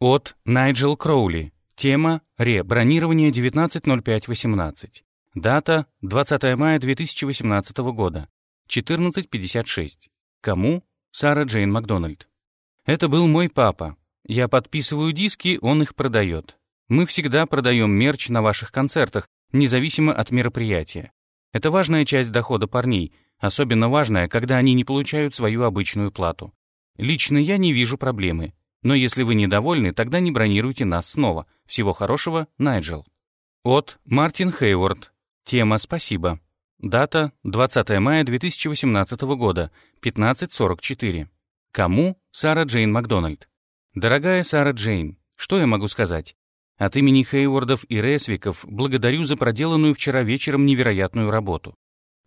От Найджел Кроули. Тема «Ре. Бронирование 19.05.18». Дата 20 мая 2018 года. 14.56. Кому? Сара Джейн Макдональд. Это был мой папа. Я подписываю диски, он их продает. Мы всегда продаем мерч на ваших концертах, независимо от мероприятия. Это важная часть дохода парней, особенно важная, когда они не получают свою обычную плату. Лично я не вижу проблемы. Но если вы недовольны, тогда не бронируйте нас снова. Всего хорошего, Найджел. От Мартин Хейворд. Тема «Спасибо». Дата 20 мая 2018 года, 15.44. Кому? Сара Джейн Макдональд. Дорогая Сара Джейн, что я могу сказать? От имени Хейвордов и Ресвиков благодарю за проделанную вчера вечером невероятную работу.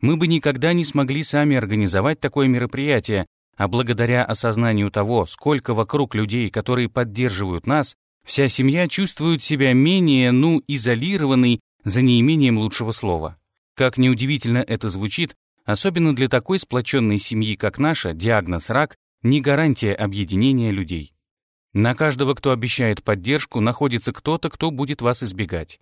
Мы бы никогда не смогли сами организовать такое мероприятие, а благодаря осознанию того, сколько вокруг людей, которые поддерживают нас, вся семья чувствует себя менее, ну, изолированной, за неимением лучшего слова. Как неудивительно это звучит, особенно для такой сплоченной семьи, как наша, диагноз рак не гарантия объединения людей. На каждого, кто обещает поддержку, находится кто-то, кто будет вас избегать.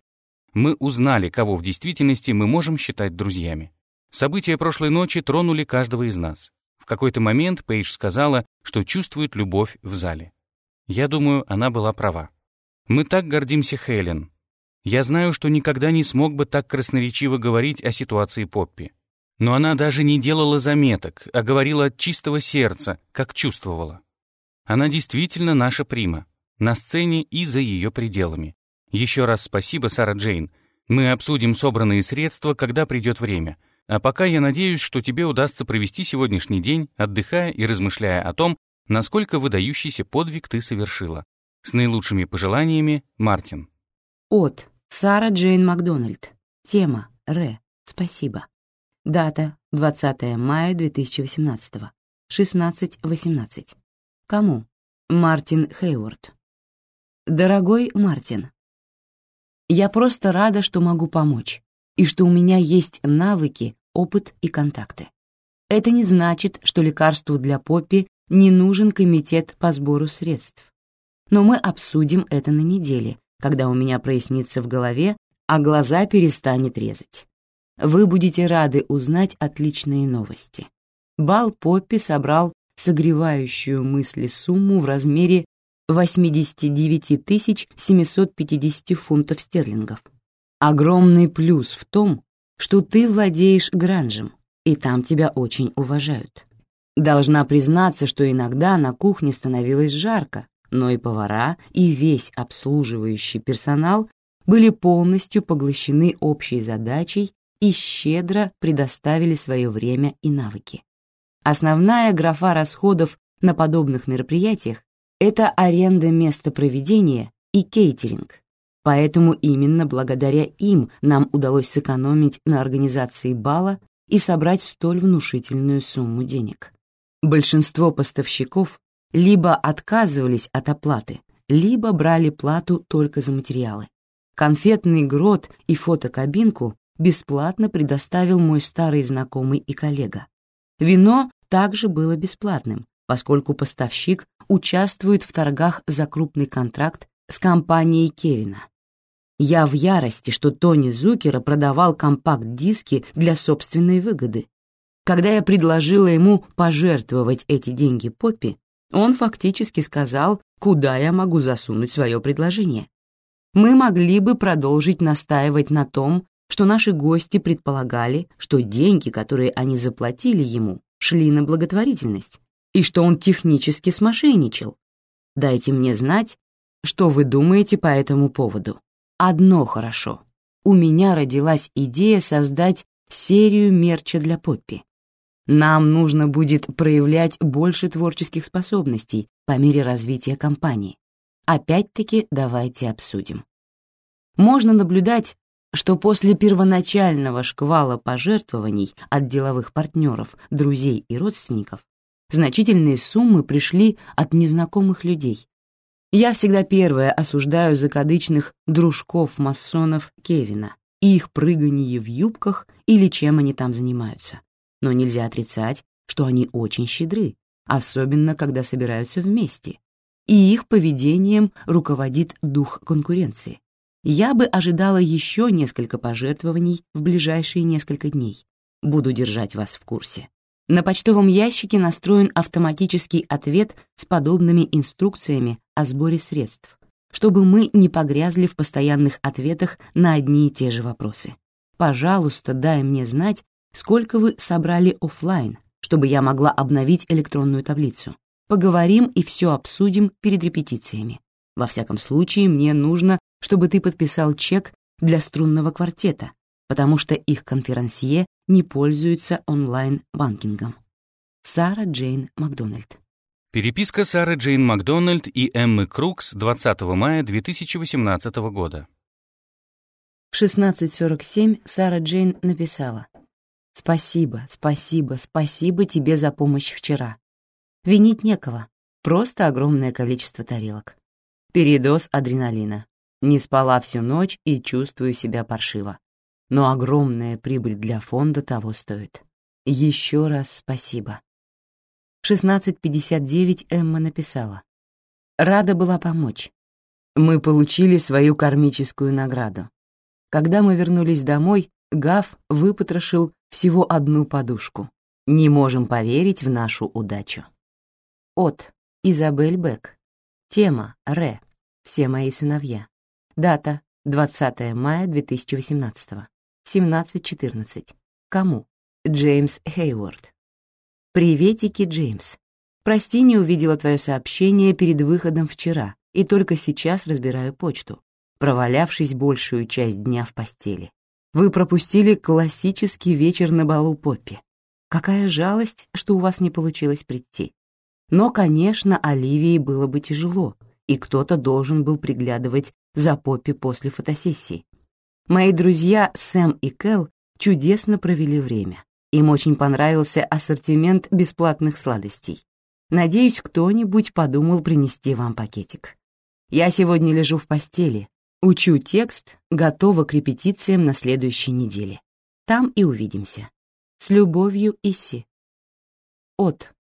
Мы узнали, кого в действительности мы можем считать друзьями. События прошлой ночи тронули каждого из нас. В какой-то момент Пейдж сказала, что чувствует любовь в зале. Я думаю, она была права. Мы так гордимся Хелен. Я знаю, что никогда не смог бы так красноречиво говорить о ситуации Поппи. Но она даже не делала заметок, а говорила от чистого сердца, как чувствовала. Она действительно наша прима, на сцене и за ее пределами. Еще раз спасибо, Сара Джейн. Мы обсудим собранные средства, когда придет время — а пока я надеюсь, что тебе удастся провести сегодняшний день, отдыхая и размышляя о том, насколько выдающийся подвиг ты совершила. С наилучшими пожеланиями, Мартин. От Сара Джейн Макдональд. Тема Ре. Спасибо. Дата 20 мая 2018. 16.18. Кому? Мартин Хейворд. Дорогой Мартин, я просто рада, что могу помочь, и что у меня есть навыки опыт и контакты. Это не значит, что лекарству для Поппи не нужен комитет по сбору средств. Но мы обсудим это на неделе, когда у меня прояснится в голове, а глаза перестанет резать. Вы будете рады узнать отличные новости. Бал Поппи собрал согревающую мысли сумму в размере 89 750 фунтов стерлингов. Огромный плюс в том, что ты владеешь гранжем, и там тебя очень уважают. Должна признаться, что иногда на кухне становилось жарко, но и повара, и весь обслуживающий персонал были полностью поглощены общей задачей и щедро предоставили свое время и навыки. Основная графа расходов на подобных мероприятиях — это аренда места проведения и кейтеринг, Поэтому именно благодаря им нам удалось сэкономить на организации бала и собрать столь внушительную сумму денег. Большинство поставщиков либо отказывались от оплаты, либо брали плату только за материалы. Конфетный грот и фотокабинку бесплатно предоставил мой старый знакомый и коллега. Вино также было бесплатным, поскольку поставщик участвует в торгах за крупный контракт с компанией Кевина. Я в ярости, что Тони Зукера продавал компакт-диски для собственной выгоды. Когда я предложила ему пожертвовать эти деньги Поппи, он фактически сказал, куда я могу засунуть свое предложение. Мы могли бы продолжить настаивать на том, что наши гости предполагали, что деньги, которые они заплатили ему, шли на благотворительность, и что он технически смошенничал. Дайте мне знать, что вы думаете по этому поводу. Одно хорошо. У меня родилась идея создать серию мерча для Поппи. Нам нужно будет проявлять больше творческих способностей по мере развития компании. Опять-таки давайте обсудим. Можно наблюдать, что после первоначального шквала пожертвований от деловых партнеров, друзей и родственников значительные суммы пришли от незнакомых людей, я всегда первая осуждаю закадычных дружков-масонов Кевина и их прыгание в юбках или чем они там занимаются. Но нельзя отрицать, что они очень щедры, особенно когда собираются вместе. и их поведением руководит дух конкуренции. Я бы ожидала еще несколько пожертвований в ближайшие несколько дней. Буду держать вас в курсе. На почтовом ящике настроен автоматический ответ с подобными инструкциями о сборе средств, чтобы мы не погрязли в постоянных ответах на одни и те же вопросы. Пожалуйста, дай мне знать, сколько вы собрали офлайн, чтобы я могла обновить электронную таблицу. Поговорим и все обсудим перед репетициями. Во всяком случае, мне нужно, чтобы ты подписал чек для струнного квартета, потому что их конферансье не пользуется онлайн-банкингом. Сара Джейн Макдональд. Переписка Сары Джейн Макдональд и Эммы Крукс 20 мая 2018 года. В 16.47 Сара Джейн написала «Спасибо, спасибо, спасибо тебе за помощь вчера. Винить некого, просто огромное количество тарелок. Передоз адреналина. Не спала всю ночь и чувствую себя паршиво. Но огромная прибыль для фонда того стоит. Еще раз спасибо. В 16.59 Эмма написала. Рада была помочь. Мы получили свою кармическую награду. Когда мы вернулись домой, Гав выпотрошил всего одну подушку. Не можем поверить в нашу удачу. От Изабель Бек. Тема Ре. Все мои сыновья. Дата 20 мая 2018. 17.14. Кому? Джеймс Хейворд. Приветики, Джеймс. Прости, не увидела твое сообщение перед выходом вчера и только сейчас разбираю почту, провалявшись большую часть дня в постели. Вы пропустили классический вечер на балу Поппи. Какая жалость, что у вас не получилось прийти. Но, конечно, Оливии было бы тяжело, и кто-то должен был приглядывать за Поппи после фотосессии. Мои друзья Сэм и Кэл чудесно провели время. Им очень понравился ассортимент бесплатных сладостей. Надеюсь, кто-нибудь подумал принести вам пакетик. Я сегодня лежу в постели, учу текст, готова к репетициям на следующей неделе. Там и увидимся. С любовью, Исси. От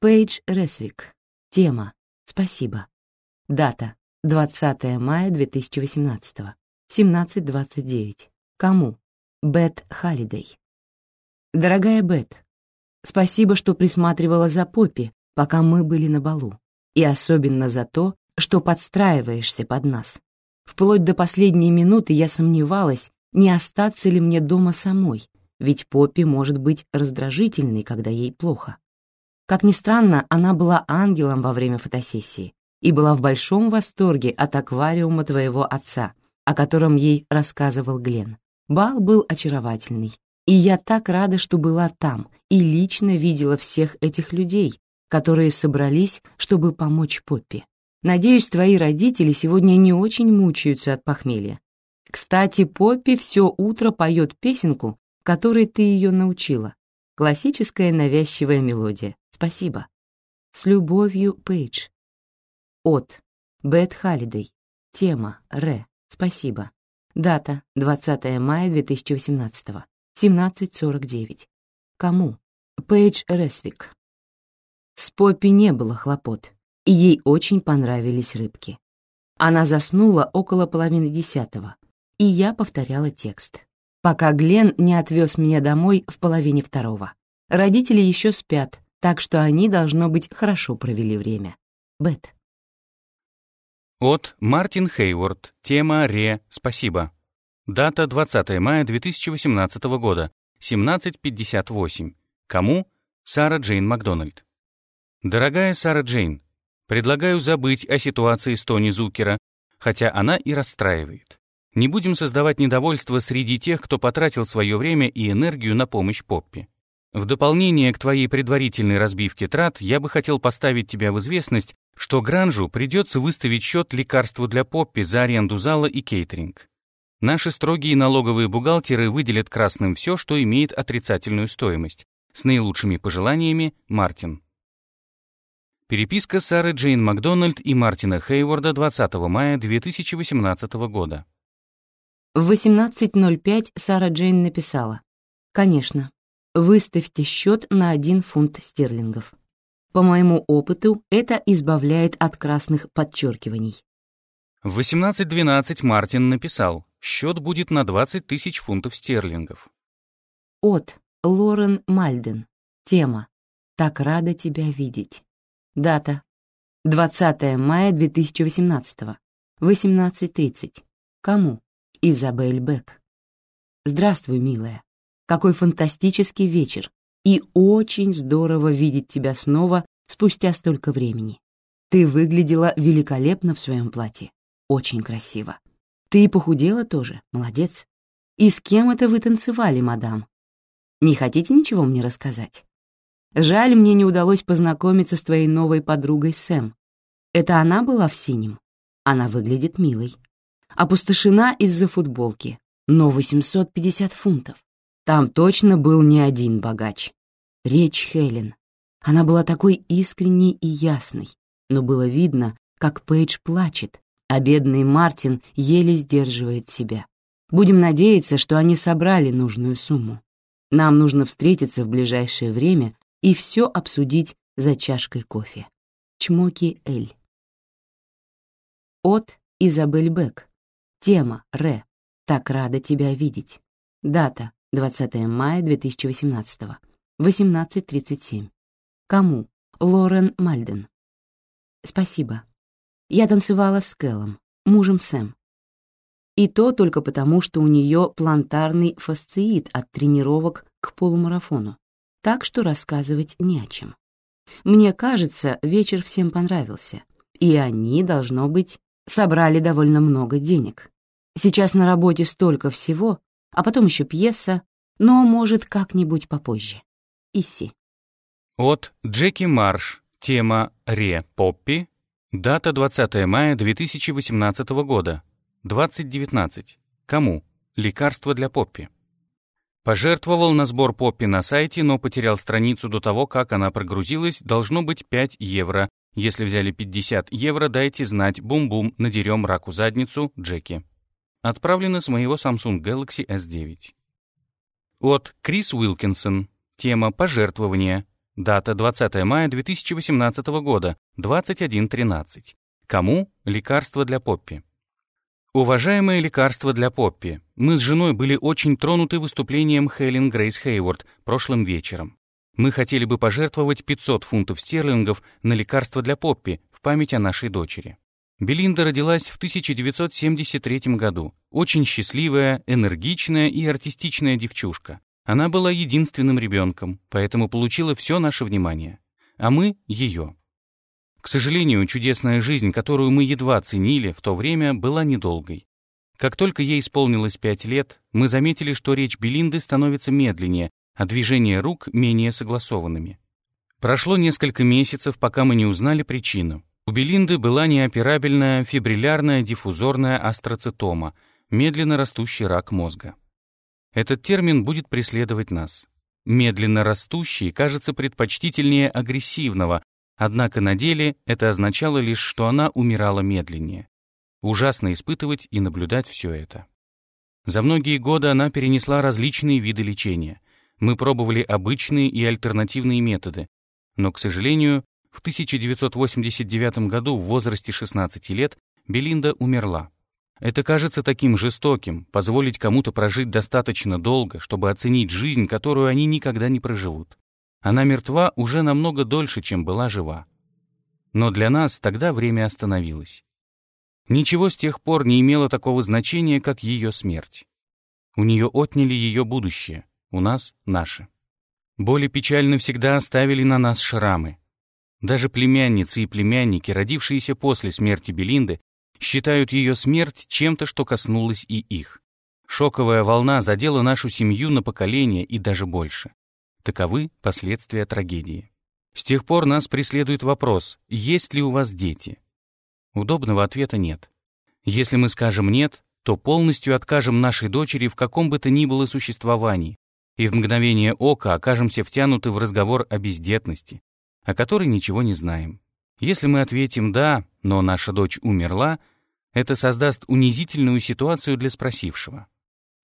Пейдж Ресвик. Тема. Спасибо. Дата. 20 мая 2018. 17.29. Кому? Бет Халидей. Дорогая Бет, спасибо, что присматривала за Поппи, пока мы были на балу, и особенно за то, что подстраиваешься под нас. Вплоть до последней минуты я сомневалась, не остаться ли мне дома самой, ведь Поппи может быть раздражительной, когда ей плохо. Как ни странно, она была ангелом во время фотосессии и была в большом восторге от аквариума твоего отца, о котором ей рассказывал Глен. Бал был очаровательный, и я так рада, что была там и лично видела всех этих людей, которые собрались, чтобы помочь Поппи. Надеюсь, твои родители сегодня не очень мучаются от похмелья. Кстати, Поппи все утро поет песенку, которой ты ее научила. Классическая навязчивая мелодия. Спасибо. С любовью, Пейдж. От. Бет Халидей. Тема. Ре. Спасибо. Дата. 20 мая 2018. 17.49. Кому? Пейдж Ресвик. С Поппи не было хлопот, и ей очень понравились рыбки. Она заснула около половины десятого, и я повторяла текст, пока Глен не отвез меня домой в половине второго. Родители еще спят, так что они, должно быть, хорошо провели время. Бет. От Мартин Хейворд. Тема Ре. Спасибо. Дата 20 мая 2018 года. 17.58. Кому? Сара Джейн Макдональд. Дорогая Сара Джейн, предлагаю забыть о ситуации с Тони Зукера, хотя она и расстраивает. Не будем создавать недовольство среди тех, кто потратил свое время и энергию на помощь Поппи. В дополнение к твоей предварительной разбивке трат, я бы хотел поставить тебя в известность, что Гранжу придется выставить счет лекарству для Поппи за аренду зала и кейтеринг. Наши строгие налоговые бухгалтеры выделят красным все, что имеет отрицательную стоимость. С наилучшими пожеланиями, Мартин. Переписка Сары Джейн Макдональд и Мартина Хейворда 20 мая 2018 года. В 18.05 Сара Джейн написала. «Конечно, Выставьте счет на один фунт стерлингов. По моему опыту, это избавляет от красных подчеркиваний. В 18.12 Мартин написал, счет будет на 20 тысяч фунтов стерлингов. От Лорен Мальден. Тема «Так рада тебя видеть». Дата 20 мая 2018. 18.30. Кому? Изабель Бек. Здравствуй, милая. Какой фантастический вечер. И очень здорово видеть тебя снова спустя столько времени. Ты выглядела великолепно в своем платье. Очень красиво. Ты и похудела тоже, молодец. И с кем это вы танцевали, мадам? Не хотите ничего мне рассказать? Жаль, мне не удалось познакомиться с твоей новой подругой Сэм. Это она была в синем? Она выглядит милой. Опустошена из-за футболки, но 850 фунтов. Там точно был не один богач. Речь Хелен. Она была такой искренней и ясной, но было видно, как Пейдж плачет, а бедный Мартин еле сдерживает себя. Будем надеяться, что они собрали нужную сумму. Нам нужно встретиться в ближайшее время и все обсудить за чашкой кофе. Чмоки Эль. От Изабель Бек. Тема Ре. Так рада тебя видеть. Дата 20 мая 2018. 18.37. Кому? Лорен Мальден. Спасибо. Я танцевала с Кэллом, мужем Сэм. И то только потому, что у нее плантарный фасциит от тренировок к полумарафону, так что рассказывать не о чем. Мне кажется, вечер всем понравился, и они, должно быть, собрали довольно много денег. Сейчас на работе столько всего, а потом еще пьеса, но, может, как-нибудь попозже. Иси. От Джеки Марш. Тема «Ре Поппи». Дата 20 мая 2018 года. 2019. Кому? Лекарство для Поппи. Пожертвовал на сбор Поппи на сайте, но потерял страницу до того, как она прогрузилась, должно быть 5 евро. Если взяли 50 евро, дайте знать, бум-бум, надерем раку задницу, Джеки. Отправлено с моего Samsung Galaxy S9. От Крис Уилкинсон. Тема «Пожертвования». Дата 20 мая 2018 года, 21.13. Кому? Лекарство для Поппи. Уважаемое лекарство для Поппи, мы с женой были очень тронуты выступлением Хелен Грейс Хейворд прошлым вечером. Мы хотели бы пожертвовать 500 фунтов стерлингов на лекарство для Поппи в память о нашей дочери. Белинда родилась в 1973 году. Очень счастливая, энергичная и артистичная девчушка. Она была единственным ребенком, поэтому получила все наше внимание. А мы — ее. К сожалению, чудесная жизнь, которую мы едва ценили в то время, была недолгой. Как только ей исполнилось пять лет, мы заметили, что речь Белинды становится медленнее, а движения рук менее согласованными. Прошло несколько месяцев, пока мы не узнали причину. У Белинды была неоперабельная фибриллярная диффузорная астроцитома, медленно растущий рак мозга. Этот термин будет преследовать нас. Медленно растущий кажется предпочтительнее агрессивного, однако на деле это означало лишь, что она умирала медленнее. Ужасно испытывать и наблюдать все это. За многие годы она перенесла различные виды лечения. Мы пробовали обычные и альтернативные методы, но, к сожалению, в 1989 году в возрасте 16 лет Белинда умерла. Это кажется таким жестоким, позволить кому-то прожить достаточно долго, чтобы оценить жизнь, которую они никогда не проживут. Она мертва уже намного дольше, чем была жива. Но для нас тогда время остановилось. Ничего с тех пор не имело такого значения, как ее смерть. У нее отняли ее будущее, у нас — наше. Боли печально всегда оставили на нас шрамы. Даже племянницы и племянники, родившиеся после смерти Белинды, считают ее смерть чем-то, что коснулось и их. Шоковая волна задела нашу семью на поколение и даже больше. Таковы последствия трагедии. С тех пор нас преследует вопрос, есть ли у вас дети? Удобного ответа нет. Если мы скажем «нет», то полностью откажем нашей дочери в каком бы то ни было существовании, и в мгновение ока окажемся втянуты в разговор о бездетности, о которой ничего не знаем. Если мы ответим «да», но наша дочь умерла, это создаст унизительную ситуацию для спросившего.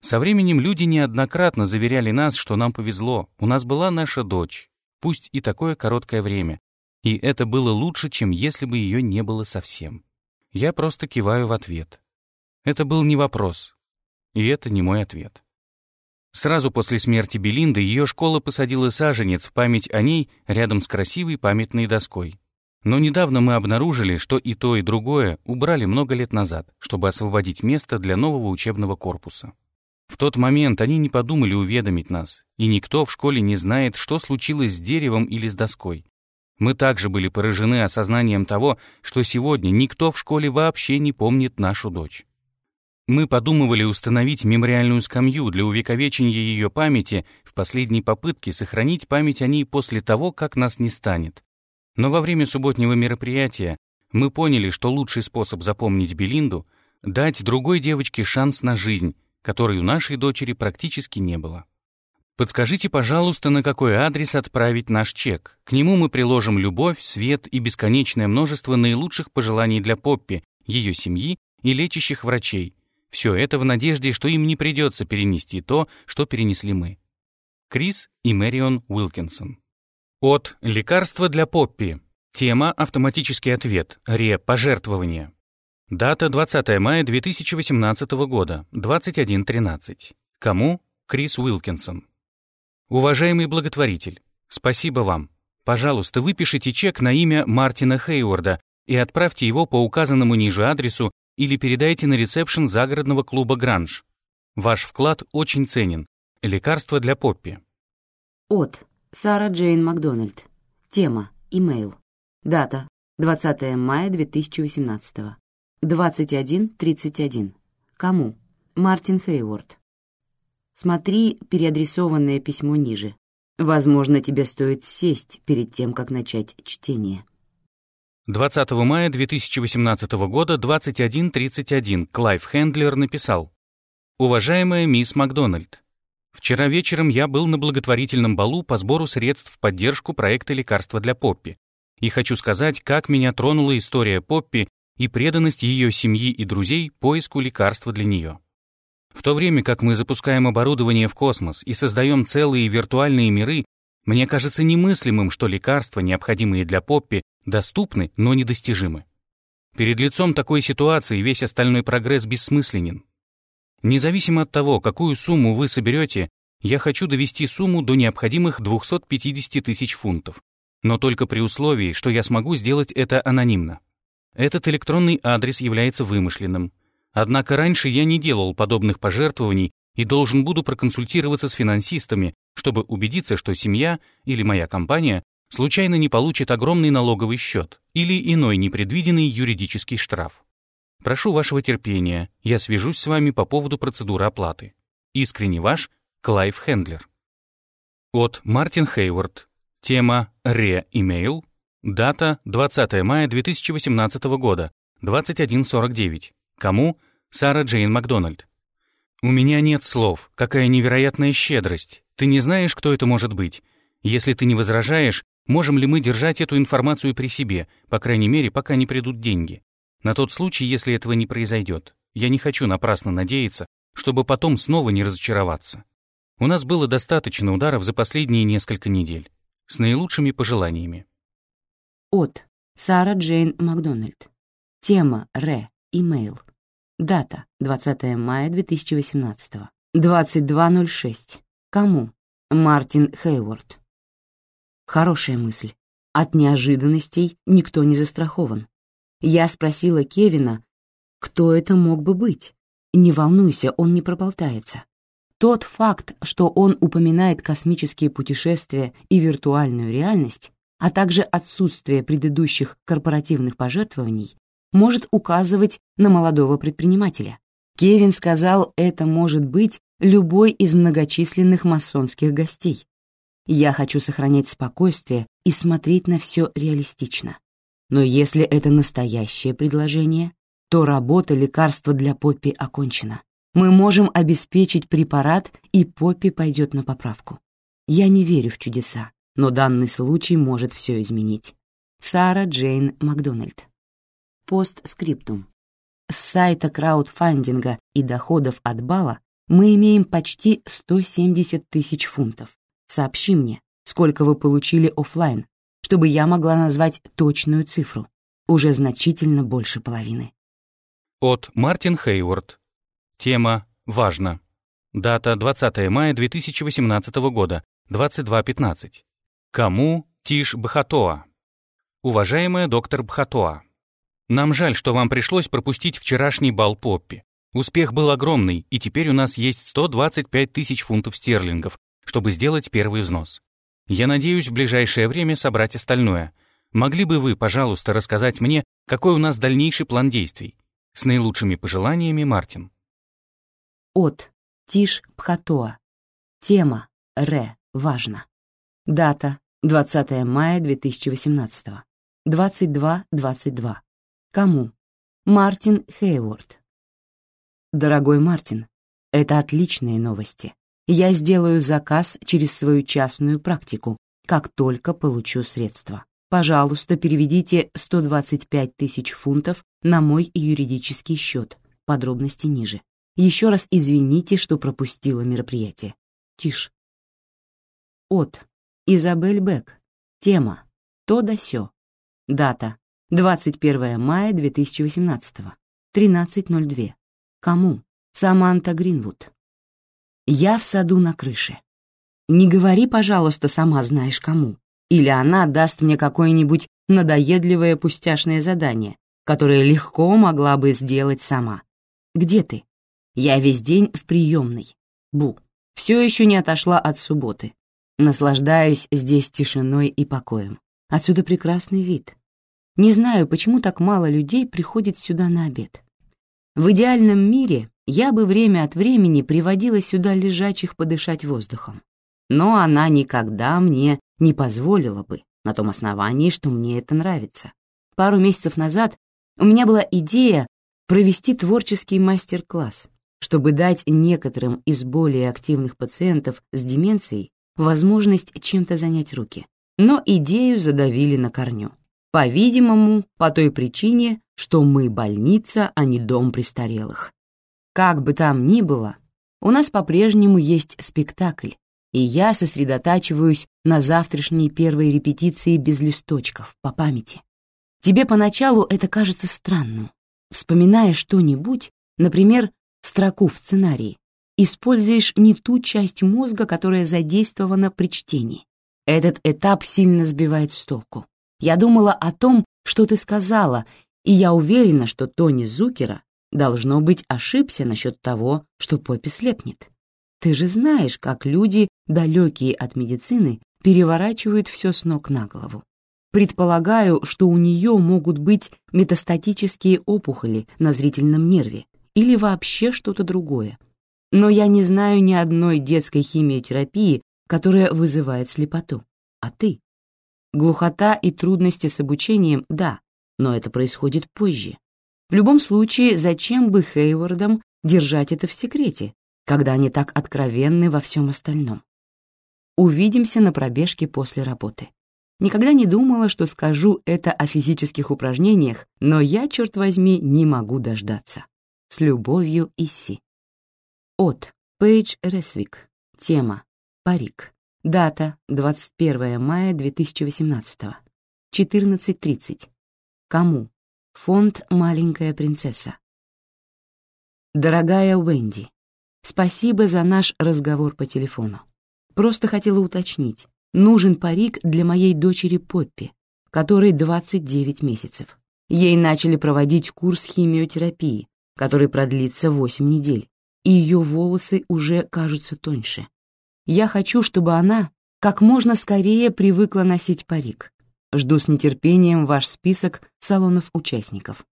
Со временем люди неоднократно заверяли нас, что нам повезло, у нас была наша дочь, пусть и такое короткое время. И это было лучше, чем если бы ее не было совсем. Я просто киваю в ответ. Это был не вопрос. И это не мой ответ. Сразу после смерти Белинды ее школа посадила саженец в память о ней рядом с красивой памятной доской. Но недавно мы обнаружили, что и то, и другое убрали много лет назад, чтобы освободить место для нового учебного корпуса. В тот момент они не подумали уведомить нас, и никто в школе не знает, что случилось с деревом или с доской. Мы также были поражены осознанием того, что сегодня никто в школе вообще не помнит нашу дочь. Мы подумывали установить мемориальную скамью для увековечения ее памяти в последней попытке сохранить память о ней после того, как нас не станет. Но во время субботнего мероприятия мы поняли, что лучший способ запомнить Белинду — дать другой девочке шанс на жизнь, которой у нашей дочери практически не было. Подскажите, пожалуйста, на какой адрес отправить наш чек. К нему мы приложим любовь, свет и бесконечное множество наилучших пожеланий для Поппи, ее семьи и лечащих врачей, все это в надежде, что им не придется перенести то, что перенесли мы. Крис и Мэрион Уилкинсон. От «Лекарства для Поппи». Тема «Автоматический ответ. Ре-пожертвование». Дата 20 мая 2018 года, 21.13. Кому? Крис Уилкинсон. Уважаемый благотворитель, спасибо вам. Пожалуйста, выпишите чек на имя Мартина Хейворда и отправьте его по указанному ниже адресу или передайте на ресепшн загородного клуба «Гранж». Ваш вклад очень ценен. Лекарство для Поппи. От Сара Джейн Макдональд. Тема. Имейл. Дата. 20 мая 2018. 21.31. Кому? Мартин Хейворд. Смотри переадресованное письмо ниже. Возможно, тебе стоит сесть перед тем, как начать чтение. 20 мая 2018 года, 21.31, Клайв Хендлер написал «Уважаемая мисс Макдональд, вчера вечером я был на благотворительном балу по сбору средств в поддержку проекта лекарства для Поппи. И хочу сказать, как меня тронула история Поппи и преданность ее семьи и друзей поиску лекарства для нее. В то время как мы запускаем оборудование в космос и создаем целые виртуальные миры, мне кажется немыслимым, что лекарства, необходимые для Поппи, доступны, но недостижимы. Перед лицом такой ситуации весь остальной прогресс бессмысленен. Независимо от того, какую сумму вы соберете, я хочу довести сумму до необходимых 250 тысяч фунтов, но только при условии, что я смогу сделать это анонимно. Этот электронный адрес является вымышленным. Однако раньше я не делал подобных пожертвований и должен буду проконсультироваться с финансистами, чтобы убедиться, что семья или моя компания случайно не получит огромный налоговый счет или иной непредвиденный юридический штраф. Прошу вашего терпения, я свяжусь с вами по поводу процедуры оплаты. Искренне ваш, Клайв Хендлер. От Мартин Хейвард. Тема «Ре-имейл». Дата 20 мая 2018 года, 21.49. Кому? Сара Джейн Макдональд. «У меня нет слов. Какая невероятная щедрость. Ты не знаешь, кто это может быть. Если ты не возражаешь, можем ли мы держать эту информацию при себе, по крайней мере, пока не придут деньги? На тот случай, если этого не произойдет. Я не хочу напрасно надеяться, чтобы потом снова не разочароваться. У нас было достаточно ударов за последние несколько недель. С наилучшими пожеланиями. От Сара Джейн Макдональд. Тема Ре. Имейл. Дата 20 мая 2018. 22.06. Кому? Мартин Хейворд. Хорошая мысль. От неожиданностей никто не застрахован. Я спросила Кевина, кто это мог бы быть. Не волнуйся, он не проболтается. Тот факт, что он упоминает космические путешествия и виртуальную реальность, а также отсутствие предыдущих корпоративных пожертвований, может указывать на молодого предпринимателя. Кевин сказал, это может быть любой из многочисленных масонских гостей. Я хочу сохранять спокойствие и смотреть на все реалистично. Но если это настоящее предложение, то работа лекарства для Поппи окончена. Мы можем обеспечить препарат, и Поппи пойдет на поправку. Я не верю в чудеса, но данный случай может все изменить. Сара Джейн Макдональд Постскриптум. С сайта краудфандинга и доходов от бала мы имеем почти 170 тысяч фунтов. Сообщи мне, сколько вы получили офлайн, чтобы я могла назвать точную цифру. Уже значительно больше половины. От Мартин Хейворд. Тема «Важно». Дата 20 мая 2018 года, 22.15. Кому Тиш Бхатоа? Уважаемая доктор Бхатоа, нам жаль, что вам пришлось пропустить вчерашний бал Поппи. Успех был огромный, и теперь у нас есть 125 тысяч фунтов стерлингов, чтобы сделать первый взнос. Я надеюсь в ближайшее время собрать остальное. Могли бы вы, пожалуйста, рассказать мне, какой у нас дальнейший план действий? С наилучшими пожеланиями, Мартин. От Тиш Пхатоа. Тема Ре. Важно. Дата 20 мая 2018. 22.22. Кому? Мартин Хейворд. Дорогой Мартин, это отличные новости. Я сделаю заказ через свою частную практику, как только получу средства. Пожалуйста, переведите 125 тысяч фунтов на мой юридический счет. Подробности ниже. Еще раз извините, что пропустила мероприятие. Тишь. От. Изабель Бек. Тема. То да сё. Дата. 21 мая 2018. 13.02. Кому? Саманта Гринвуд. Я в саду на крыше. Не говори, пожалуйста, сама знаешь кому. Или она даст мне какое-нибудь надоедливое пустяшное задание, которое легко могла бы сделать сама. Где ты? Я весь день в приемной. Бу. Все еще не отошла от субботы. Наслаждаюсь здесь тишиной и покоем. Отсюда прекрасный вид. Не знаю, почему так мало людей приходит сюда на обед. В идеальном мире я бы время от времени приводила сюда лежачих подышать воздухом. Но она никогда мне не позволила бы, на том основании, что мне это нравится. Пару месяцев назад у меня была идея провести творческий мастер-класс, чтобы дать некоторым из более активных пациентов с деменцией возможность чем-то занять руки. Но идею задавили на корню. По-видимому, по той причине, что мы больница, а не дом престарелых. Как бы там ни было, у нас по-прежнему есть спектакль, и я сосредотачиваюсь на завтрашней первой репетиции без листочков, по памяти. Тебе поначалу это кажется странным. Вспоминая что-нибудь, например, строку в сценарии, используешь не ту часть мозга, которая задействована при чтении. Этот этап сильно сбивает с толку. Я думала о том, что ты сказала, и я уверена, что Тони Зукера, должно быть, ошибся насчет того, что Поппи слепнет. Ты же знаешь, как люди, далекие от медицины, переворачивают все с ног на голову. Предполагаю, что у нее могут быть метастатические опухоли на зрительном нерве или вообще что-то другое. Но я не знаю ни одной детской химиотерапии, которая вызывает слепоту. А ты? Глухота и трудности с обучением — да, но это происходит позже. В любом случае, зачем бы Хейвардам держать это в секрете, когда они так откровенны во всем остальном? Увидимся на пробежке после работы. Никогда не думала, что скажу это о физических упражнениях, но я, черт возьми, не могу дождаться. С любовью, Исси. От Пейдж Ресвик. Тема Парик. Дата 21 мая 2018. 14.30. Кому? Фонд «Маленькая принцесса». Дорогая Уэнди, спасибо за наш разговор по телефону. Просто хотела уточнить, нужен парик для моей дочери Поппи, которой 29 месяцев. Ей начали проводить курс химиотерапии, который продлится 8 недель, и ее волосы уже кажутся тоньше. Я хочу, чтобы она как можно скорее привыкла носить парик. Жду с нетерпением ваш список салонов участников.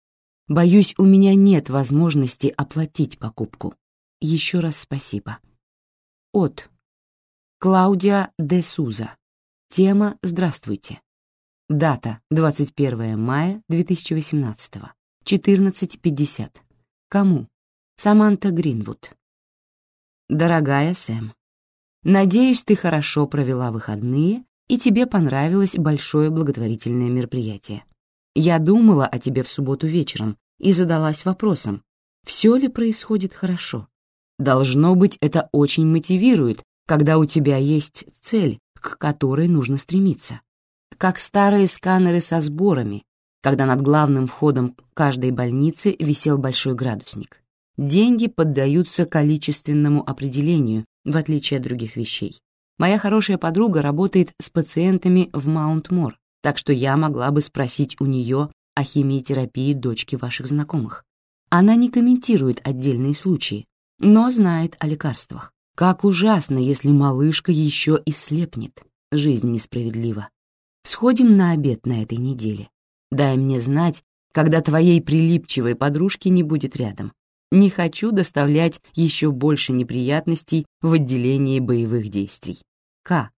Боюсь, у меня нет возможности оплатить покупку. Еще раз спасибо. От. Клаудия де Суза. Тема «Здравствуйте». Дата 21 мая 2018. 14.50. Кому? Саманта Гринвуд. Дорогая Сэм, Надеюсь, ты хорошо провела выходные и тебе понравилось большое благотворительное мероприятие. Я думала о тебе в субботу вечером и задалась вопросом, все ли происходит хорошо. Должно быть, это очень мотивирует, когда у тебя есть цель, к которой нужно стремиться. как старые сканеры со сборами, когда над главным входом каждой больницы висел большой градусник. Деньги поддаются количественному определению, в отличие от других вещей. Моя хорошая подруга работает с пациентами в Маунт-Мор, так что я могла бы спросить у нее о химиотерапии дочки ваших знакомых. Она не комментирует отдельные случаи, но знает о лекарствах. Как ужасно, если малышка еще и слепнет. Жизнь несправедлива. Сходим на обед на этой неделе. Дай мне знать, когда твоей прилипчивой подружки не будет рядом. Не хочу доставлять еще больше неприятностей в отделении боевых действий. К.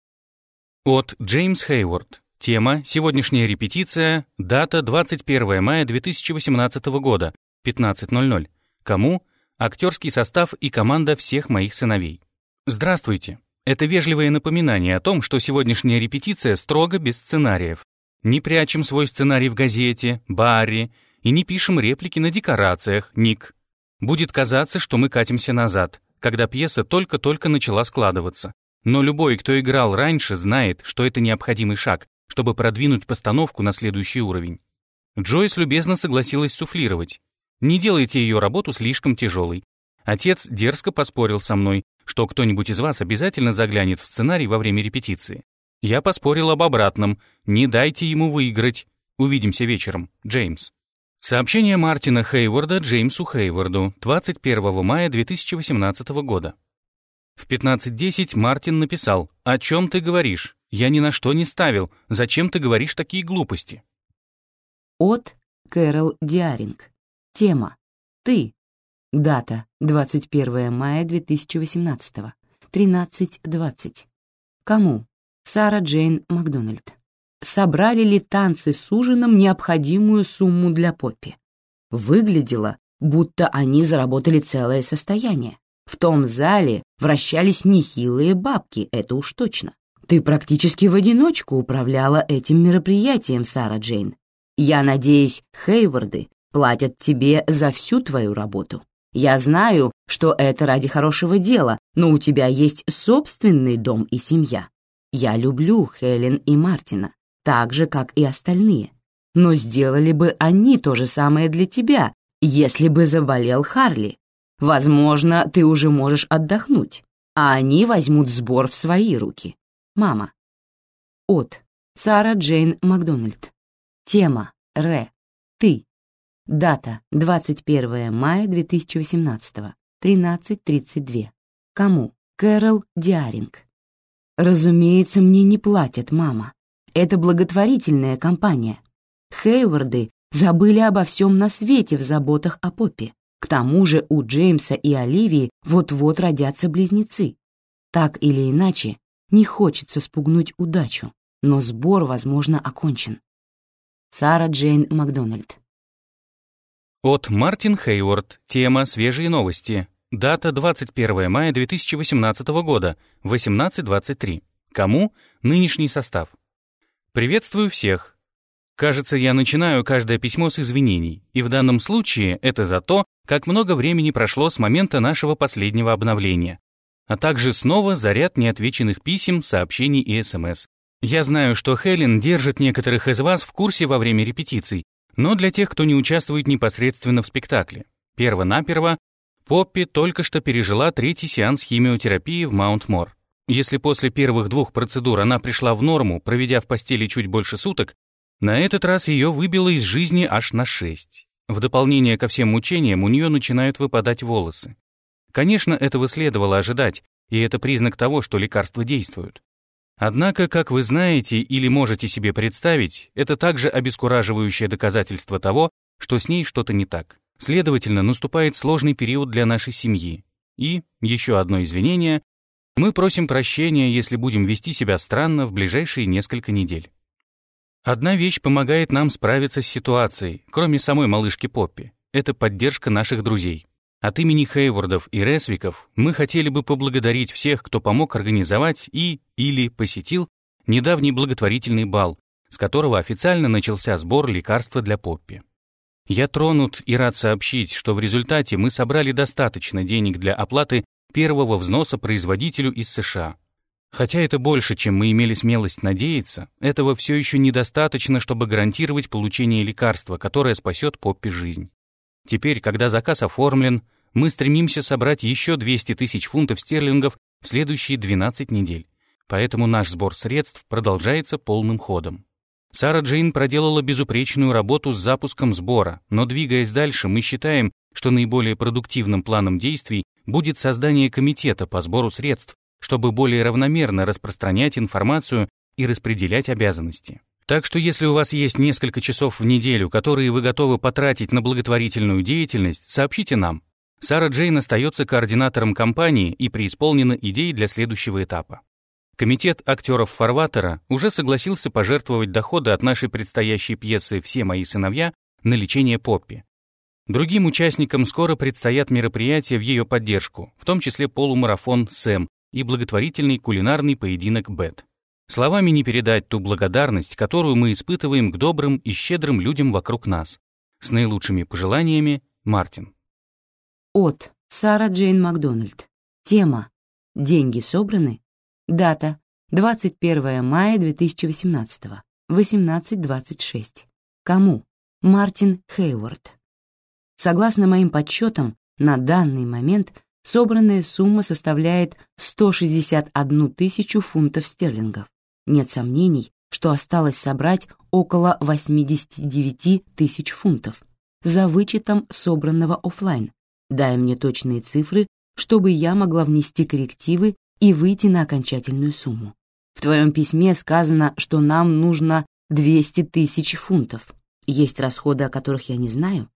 От Джеймс Хейворд. Тема «Сегодняшняя репетиция», дата 21 мая 2018 года, 15.00. Кому? Актерский состав и команда всех моих сыновей. Здравствуйте. Это вежливое напоминание о том, что сегодняшняя репетиция строго без сценариев. Не прячем свой сценарий в газете, баре и не пишем реплики на декорациях, ник. Будет казаться, что мы катимся назад, когда пьеса только-только начала складываться. Но любой, кто играл раньше, знает, что это необходимый шаг, чтобы продвинуть постановку на следующий уровень. Джойс любезно согласилась суфлировать. Не делайте ее работу слишком тяжелой. Отец дерзко поспорил со мной, что кто-нибудь из вас обязательно заглянет в сценарий во время репетиции. Я поспорил об обратном. Не дайте ему выиграть. Увидимся вечером. Джеймс. Сообщение Мартина Хейворда Джеймсу Хейворду 21 мая 2018 года. В 15.10 Мартин написал «О чем ты говоришь? Я ни на что не ставил. Зачем ты говоришь такие глупости?» От Кэрол Диаринг. Тема. Ты. Дата. 21 мая 2018. 13.20. Кому? Сара Джейн Макдональд. Собрали ли танцы с ужином необходимую сумму для Поппи? Выглядело, будто они заработали целое состояние. В том зале вращались нехилые бабки, это уж точно. Ты практически в одиночку управляла этим мероприятием, Сара Джейн. Я надеюсь, Хейварды платят тебе за всю твою работу. Я знаю, что это ради хорошего дела, но у тебя есть собственный дом и семья. Я люблю Хелен и Мартина, так же, как и остальные. Но сделали бы они то же самое для тебя, если бы заболел Харли. Возможно, ты уже можешь отдохнуть, а они возьмут сбор в свои руки. Мама. От. Сара Джейн Макдональд. Тема. Ре. Ты. Дата 21 мая 2018, 13.32. Кому? Кэрол Диаринг. Разумеется, мне не платят, мама. Это благотворительная компания. Хейварды забыли обо всем на свете в заботах о Поппе. К тому же у Джеймса и Оливии вот-вот родятся близнецы. Так или иначе, не хочется спугнуть удачу, но сбор, возможно, окончен. Сара Джейн Макдональд. От Мартин Хейворд. Тема «Свежие новости». Дата 21 мая 2018 года, 18.23. Кому? Нынешний состав. Приветствую всех. Кажется, я начинаю каждое письмо с извинений, и в данном случае это за то, как много времени прошло с момента нашего последнего обновления, а также снова заряд неотвеченных писем, сообщений и СМС. Я знаю, что Хелен держит некоторых из вас в курсе во время репетиций, но для тех, кто не участвует непосредственно в спектакле. Перво-наперво, Поппи только что пережила третий сеанс химиотерапии в Маунт-Мор. Если после первых двух процедур она пришла в норму, проведя в постели чуть больше суток, на этот раз ее выбило из жизни аж на шесть. В дополнение ко всем мучениям у нее начинают выпадать волосы. Конечно, этого следовало ожидать, и это признак того, что лекарства действуют. Однако, как вы знаете или можете себе представить, это также обескураживающее доказательство того, что с ней что-то не так. Следовательно, наступает сложный период для нашей семьи. И, еще одно извинение, мы просим прощения, если будем вести себя странно в ближайшие несколько недель. Одна вещь помогает нам справиться с ситуацией, кроме самой малышки Поппи. Это поддержка наших друзей. От имени Хейвордов и Ресвиков мы хотели бы поблагодарить всех, кто помог организовать и или посетил недавний благотворительный бал, с которого официально начался сбор лекарства для Поппи. Я тронут и рад сообщить, что в результате мы собрали достаточно денег для оплаты первого взноса производителю из США. Хотя это больше, чем мы имели смелость надеяться, этого все еще недостаточно, чтобы гарантировать получение лекарства, которое спасет Поппи жизнь. Теперь, когда заказ оформлен, мы стремимся собрать еще 200 тысяч фунтов стерлингов в следующие 12 недель. Поэтому наш сбор средств продолжается полным ходом. Сара Джейн проделала безупречную работу с запуском сбора, но двигаясь дальше, мы считаем, что наиболее продуктивным планом действий будет создание комитета по сбору средств, чтобы более равномерно распространять информацию и распределять обязанности. Так что если у вас есть несколько часов в неделю, которые вы готовы потратить на благотворительную деятельность, сообщите нам. Сара Джейн остается координатором компании и преисполнена идей для следующего этапа. Комитет актеров Фарватера уже согласился пожертвовать доходы от нашей предстоящей пьесы «Все мои сыновья» на лечение Поппи. Другим участникам скоро предстоят мероприятия в ее поддержку, в том числе полумарафон «Сэм» и благотворительный кулинарный поединок «Бет». Словами не передать ту благодарность, которую мы испытываем к добрым и щедрым людям вокруг нас. С наилучшими пожеланиями, Мартин. От Сара Джейн Макдональд. Тема «Деньги собраны?» Дата 21 мая 2018, 18.26. Кому? Мартин Хейворд. Согласно моим подсчетам, на данный момент собранная сумма составляет 161 тысячу фунтов стерлингов. Нет сомнений, что осталось собрать около 89 тысяч фунтов, за вычетом собранного офлайн. Дай мне точные цифры, чтобы я могла внести коррективы и выйти на окончательную сумму. В твоем письме сказано, что нам нужно 200 тысяч фунтов. Есть расходы, о которых я не знаю.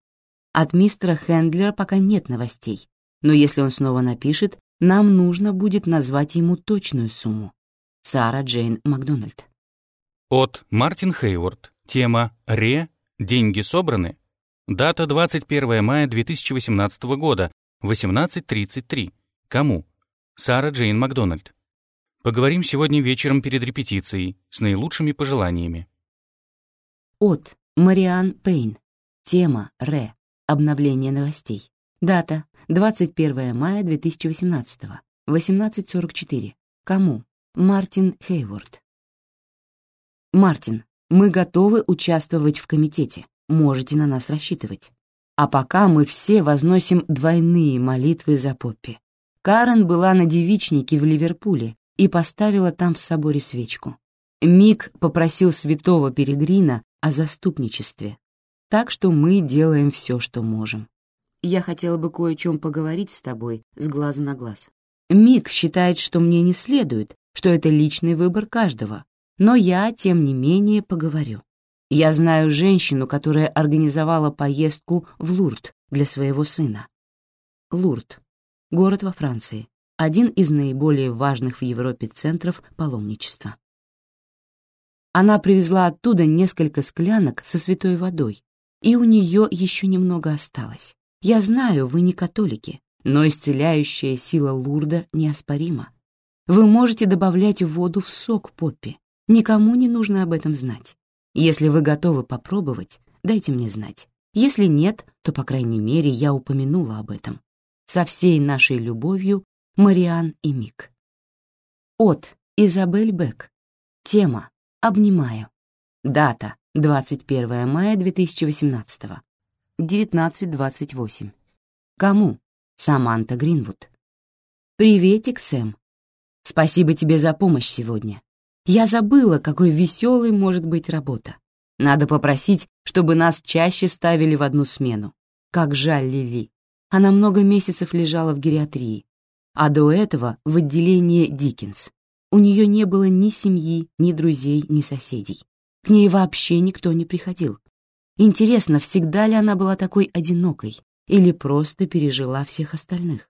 От мистера Хендлера пока нет новостей, но если он снова напишет, нам нужно будет назвать ему точную сумму. Сара Джейн Макдональд. От Мартин Хейворд. Тема «Ре. Деньги собраны». Дата 21 мая 2018 года, 18.33. Кому? Сара Джейн Макдональд. Поговорим сегодня вечером перед репетицией с наилучшими пожеланиями. От Мариан Пейн. Тема Ре. Обновление новостей. Дата 21 мая 2018. 18.44. Кому? Мартин Хейворд. Мартин, мы готовы участвовать в комитете. Можете на нас рассчитывать. А пока мы все возносим двойные молитвы за Поппи. Карен была на девичнике в Ливерпуле и поставила там в соборе свечку. Мик попросил святого Перегрина о заступничестве, так что мы делаем все, что можем. Я хотела бы кое о чем поговорить с тобой с глазу на глаз. Мик считает, что мне не следует, что это личный выбор каждого, но я, тем не менее, поговорю. Я знаю женщину, которая организовала поездку в Лурд для своего сына. Лурд город во Франции, один из наиболее важных в Европе центров паломничества. Она привезла оттуда несколько склянок со святой водой, и у нее еще немного осталось. Я знаю, вы не католики, но исцеляющая сила Лурда неоспорима. Вы можете добавлять воду в сок Поппи. Никому не нужно об этом знать. Если вы готовы попробовать, дайте мне знать. Если нет, то, по крайней мере, я упомянула об этом. Со всей нашей любовью, Мариан и Мик. От Изабель Бек. Тема «Обнимаю». Дата 21 мая 2018. 19.28. Кому? Саманта Гринвуд. Приветик, Сэм. Спасибо тебе за помощь сегодня. Я забыла, какой веселой может быть работа. Надо попросить, чтобы нас чаще ставили в одну смену. Как жаль Лили. Она много месяцев лежала в гериатрии, а до этого в отделении Диккенс. У нее не было ни семьи, ни друзей, ни соседей. К ней вообще никто не приходил. Интересно, всегда ли она была такой одинокой или просто пережила всех остальных?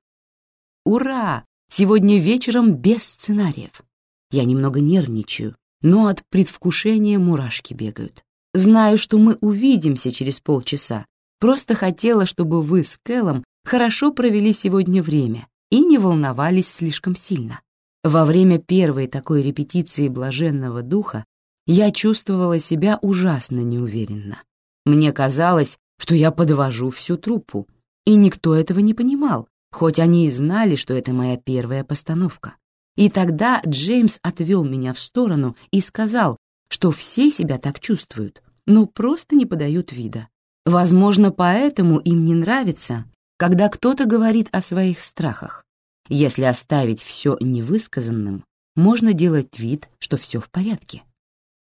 Ура! Сегодня вечером без сценариев. Я немного нервничаю, но от предвкушения мурашки бегают. Знаю, что мы увидимся через полчаса. Просто хотела, чтобы вы с Кэллом хорошо провели сегодня время и не волновались слишком сильно. Во время первой такой репетиции блаженного духа я чувствовала себя ужасно неуверенно. Мне казалось, что я подвожу всю труппу, и никто этого не понимал, хоть они и знали, что это моя первая постановка. И тогда Джеймс отвел меня в сторону и сказал, что все себя так чувствуют, но просто не подают вида. Возможно, поэтому им не нравится, когда кто-то говорит о своих страхах. Если оставить все невысказанным, можно делать вид, что все в порядке.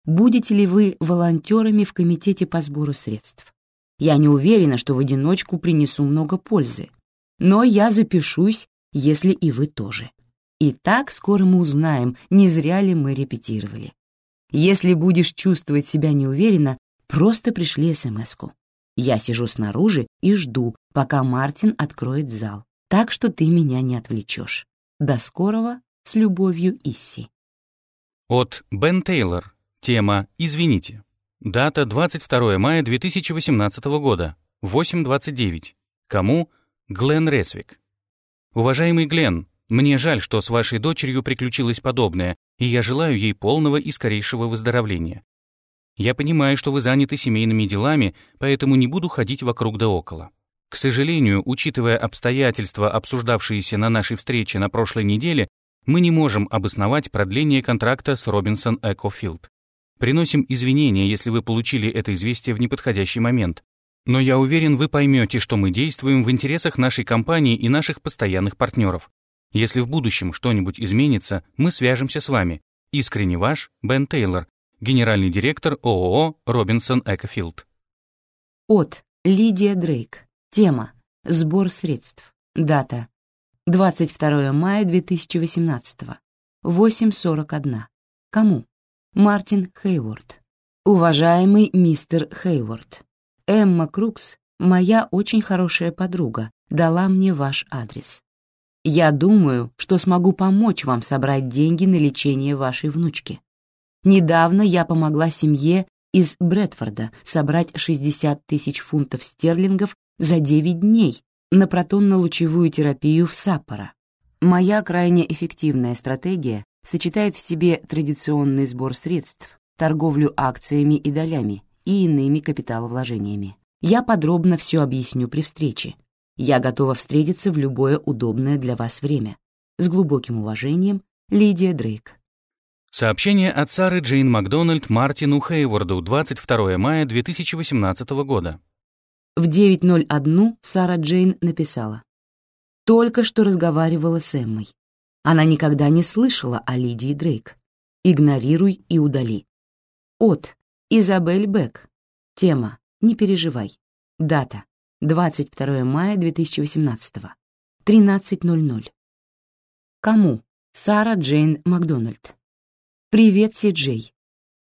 Будете ли вы волонтерами в комитете по сбору средств? Я не уверена, что в одиночку принесу много пользы, но я запишусь, если и вы тоже. И так скоро мы узнаем, не зря ли мы репетировали. Если будешь чувствовать себя неуверенно, просто пришли СМС-ку. Я сижу снаружи и жду, пока Мартин откроет зал, так что ты меня не отвлечешь. До скорого, с любовью, Исси. От Бен Тейлор. Тема «Извините». Дата 22 мая 2018 года, 8.29. Кому? Глен Ресвик. Уважаемый Глен, мне жаль, что с вашей дочерью приключилось подобное, и я желаю ей полного и скорейшего выздоровления. Я понимаю, что вы заняты семейными делами, поэтому не буду ходить вокруг да около. К сожалению, учитывая обстоятельства, обсуждавшиеся на нашей встрече на прошлой неделе, мы не можем обосновать продление контракта с Робинсон Экофилд. Приносим извинения, если вы получили это известие в неподходящий момент. Но я уверен, вы поймете, что мы действуем в интересах нашей компании и наших постоянных партнеров. Если в будущем что-нибудь изменится, мы свяжемся с вами. Искренне ваш, Бен Тейлор, генеральный директор ООО «Робинсон Экофилд». От Лидия Дрейк. Тема «Сбор средств». Дата 22 мая 2018. 8.41. Кому? Мартин Хейворд. Уважаемый мистер Хейворд, Эмма Крукс, моя очень хорошая подруга, дала мне ваш адрес. Я думаю, что смогу помочь вам собрать деньги на лечение вашей внучки. Недавно я помогла семье из Брэдфорда собрать 60 тысяч фунтов стерлингов за 9 дней на протонно-лучевую терапию в Саппоро. Моя крайне эффективная стратегия сочетает в себе традиционный сбор средств, торговлю акциями и долями, и иными капиталовложениями. Я подробно все объясню при встрече. Я готова встретиться в любое удобное для вас время. С глубоким уважением, Лидия Дрейк. Сообщение от Сары Джейн Макдональд Мартину Хейворду 22 мая 2018 года. В 9.01 Сара Джейн написала. Только что разговаривала с Эммой. Она никогда не слышала о Лидии Дрейк. Игнорируй и удали. От Изабель Бек. Тема «Не переживай». Дата 22 мая 2018. 13.00. Кому? Сара Джейн Макдональд. Привет, Си-Джей.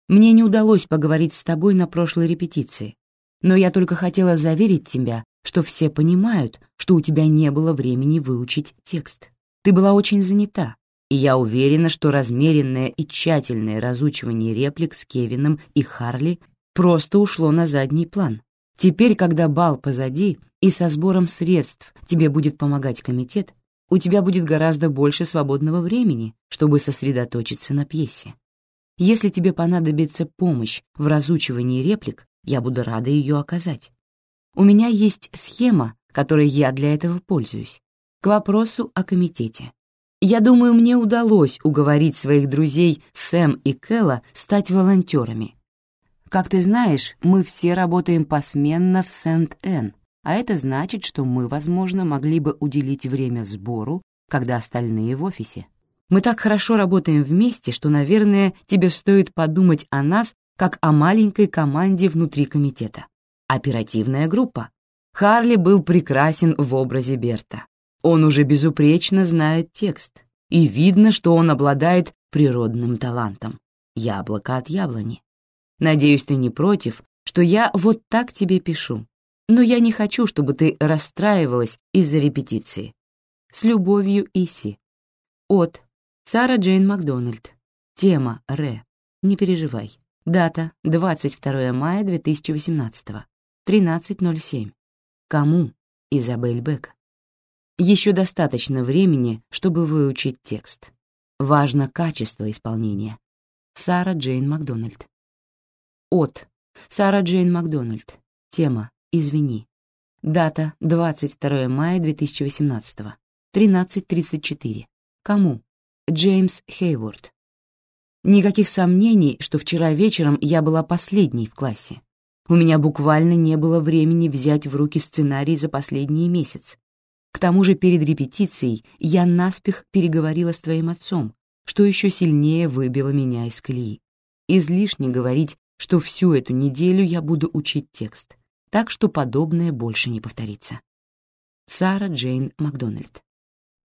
Мне не удалось поговорить с тобой на прошлой репетиции, но я только хотела заверить тебя, что все понимают, что у тебя не было времени выучить текст. Ты была очень занята, и я уверена, что размеренное и тщательное разучивание реплик с Кевином и Харли просто ушло на задний план. Теперь, когда бал позади и со сбором средств тебе будет помогать комитет, у тебя будет гораздо больше свободного времени, чтобы сосредоточиться на пьесе. Если тебе понадобится помощь в разучивании реплик, я буду рада ее оказать. У меня есть схема, которой я для этого пользуюсь. К вопросу о комитете. Я думаю, мне удалось уговорить своих друзей Сэм и Кэлла стать волонтерами. Как ты знаешь, мы все работаем посменно в Сент-Энн, а это значит, что мы, возможно, могли бы уделить время сбору, когда остальные в офисе. Мы так хорошо работаем вместе, что, наверное, тебе стоит подумать о нас как о маленькой команде внутри комитета. Оперативная группа. Харли был прекрасен в образе Берта. Он уже безупречно знает текст, и видно, что он обладает природным талантом. Яблоко от яблони. Надеюсь, ты не против, что я вот так тебе пишу. Но я не хочу, чтобы ты расстраивалась из-за репетиции. С любовью, Иси. От Сара Джейн Макдональд. Тема Ре. Не переживай. Дата 22 мая 2018. 13.07. Кому? Изабель Бек. Еще достаточно времени, чтобы выучить текст. Важно качество исполнения. Сара Джейн Макдональд. От. Сара Джейн Макдональд. Тема «Извини». Дата 22 мая 2018. 13.34. Кому? Джеймс Хейворд. Никаких сомнений, что вчера вечером я была последней в классе. У меня буквально не было времени взять в руки сценарий за последний месяц. К тому же перед репетицией я наспех переговорила с твоим отцом, что еще сильнее выбило меня из колеи. Излишне говорить, что всю эту неделю я буду учить текст, так что подобное больше не повторится. Сара Джейн Макдональд.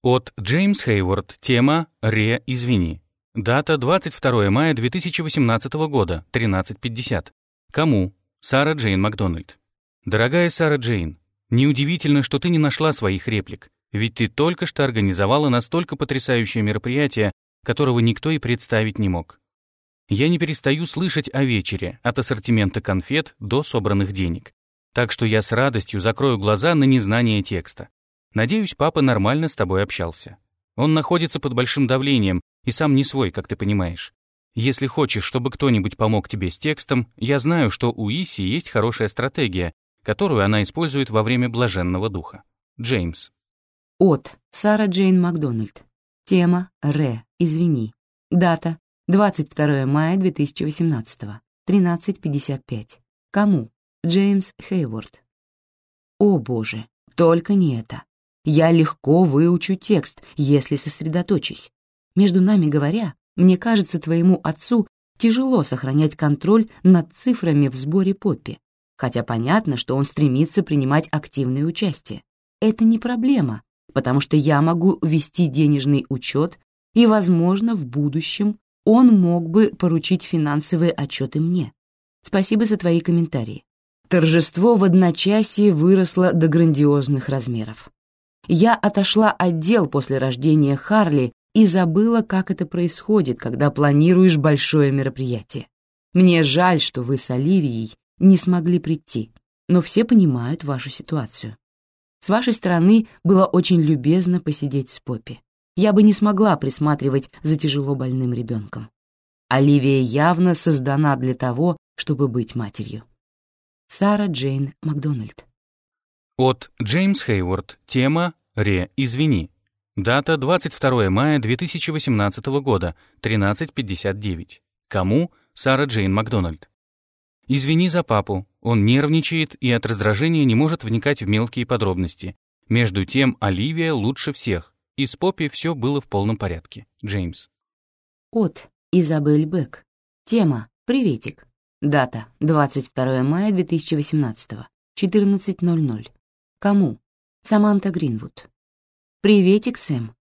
От Джеймс Хейворд. Тема «Ре, извини». Дата 22 мая 2018 года, 13.50. Кому? Сара Джейн Макдональд. Дорогая Сара Джейн, неудивительно, что ты не нашла своих реплик, ведь ты только что организовала настолько потрясающее мероприятие, которого никто и представить не мог. Я не перестаю слышать о вечере, от ассортимента конфет до собранных денег. Так что я с радостью закрою глаза на незнание текста. Надеюсь, папа нормально с тобой общался. Он находится под большим давлением и сам не свой, как ты понимаешь. Если хочешь, чтобы кто-нибудь помог тебе с текстом, я знаю, что у Иси есть хорошая стратегия, которую она использует во время блаженного духа. Джеймс. От Сара Джейн Макдональд. Тема «Ре, извини». Дата 22 мая 2018, 13.55. Кому? Джеймс Хейворд. О боже, только не это. Я легко выучу текст, если сосредоточусь. Между нами говоря, мне кажется, твоему отцу тяжело сохранять контроль над цифрами в сборе Поппи, хотя понятно, что он стремится принимать активное участие. Это не проблема, потому что я могу вести денежный учет, и, возможно, в будущем он мог бы поручить финансовые отчеты мне. Спасибо за твои комментарии. Торжество в одночасье выросло до грандиозных размеров. Я отошла от дел после рождения Харли и забыла, как это происходит, когда планируешь большое мероприятие. Мне жаль, что вы с Оливией не смогли прийти, но все понимают вашу ситуацию. С вашей стороны было очень любезно посидеть с Поппи я бы не смогла присматривать за тяжело больным ребенком. Оливия явно создана для того, чтобы быть матерью. Сара Джейн Макдональд. От Джеймс Хейворд. Тема «Ре, извини». Дата 22 мая 2018 года, 13.59. Кому? Сара Джейн Макдональд. Извини за папу. Он нервничает и от раздражения не может вникать в мелкие подробности. Между тем, Оливия лучше всех. И с Поппи все было в полном порядке. Джеймс. От Изабель Бек. Тема «Приветик». Дата 22 мая 2018, 14.00. Кому? Саманта Гринвуд. «Приветик, Сэм.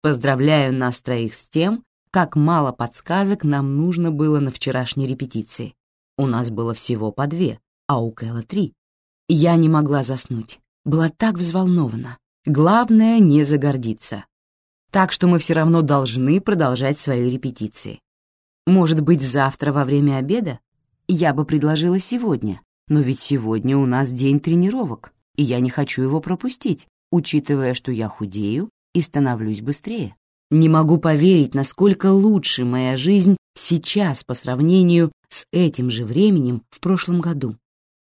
Поздравляю нас троих с тем, как мало подсказок нам нужно было на вчерашней репетиции. У нас было всего по две, а у Кэлла три. Я не могла заснуть, была так взволнована. Главное — не загордиться. Так что мы все равно должны продолжать свои репетиции. Может быть, завтра во время обеда? Я бы предложила сегодня, но ведь сегодня у нас день тренировок, и я не хочу его пропустить, учитывая, что я худею и становлюсь быстрее. Не могу поверить, насколько лучше моя жизнь сейчас по сравнению с этим же временем в прошлом году.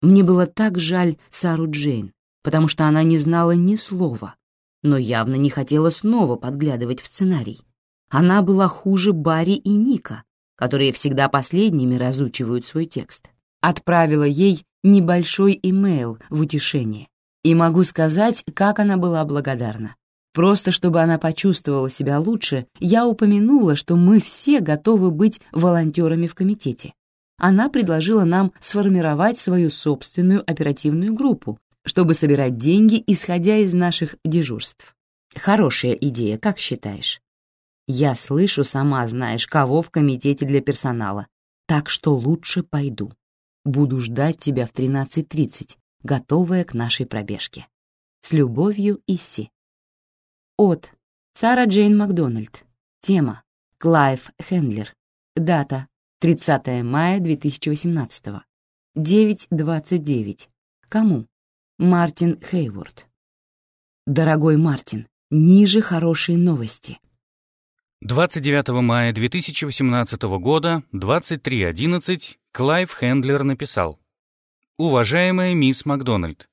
Мне было так жаль Сару Джейн, потому что она не знала ни слова, но явно не хотела снова подглядывать в сценарий. Она была хуже Барри и Ника, которые всегда последними разучивают свой текст. Отправила ей небольшой имейл в утешение. И могу сказать, как она была благодарна. Просто чтобы она почувствовала себя лучше, я упомянула, что мы все готовы быть волонтерами в комитете. Она предложила нам сформировать свою собственную оперативную группу, чтобы собирать деньги, исходя из наших дежурств. Хорошая идея, как считаешь? Я слышу, сама знаешь, кого в комитете для персонала, так что лучше пойду. Буду ждать тебя в 13.30, готовая к нашей пробежке. С любовью, Исси. От Сара Джейн Макдональд. Тема Клайв Хендлер. Дата 30 мая 2018. 9.29. Кому? Мартин Хейворд. Дорогой Мартин, ниже хорошие новости. 29 мая 2018 года, 23.11, Клайв Хендлер написал. «Уважаемая мисс Макдональд,